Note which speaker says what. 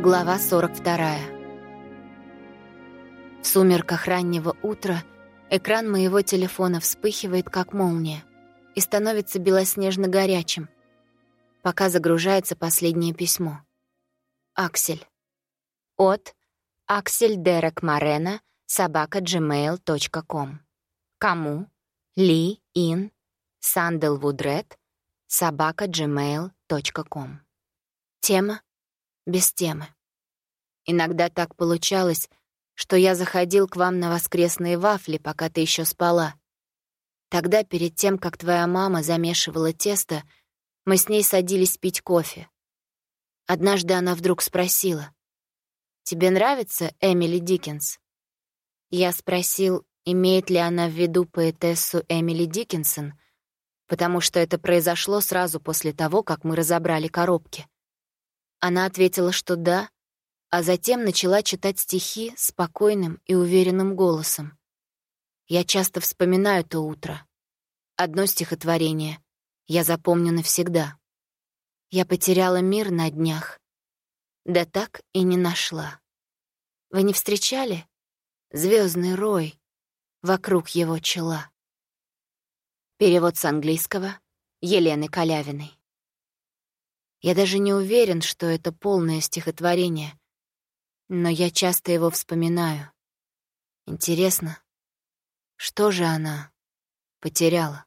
Speaker 1: Глава 42. В сумерках раннего утра экран моего телефона вспыхивает, как молния, и становится белоснежно горячим, пока загружается последнее письмо. Аксель. От Аксель Дерек Марена, собака gmail.com. Кому? Ли Ин Санделвудред, собака gmail.com. Тема без темы. Иногда так получалось, что я заходил к вам на воскресные вафли, пока ты еще спала. Тогда, перед тем, как твоя мама замешивала тесто, мы с ней садились пить кофе. Однажды она вдруг спросила, «Тебе нравится Эмили Диккенс?» Я спросил, имеет ли она в виду поэтессу Эмили Диккенсон, потому что это произошло сразу после того, как мы разобрали коробки. Она ответила, что да, а затем начала читать стихи спокойным и уверенным голосом. Я часто вспоминаю то утро. Одно стихотворение я запомню навсегда. Я потеряла мир на днях, да так и не нашла. Вы не встречали? Звездный рой вокруг его чела. Перевод с английского Елены Калявиной. Я даже не уверен, что это полное стихотворение, но я часто его вспоминаю. Интересно, что же она потеряла?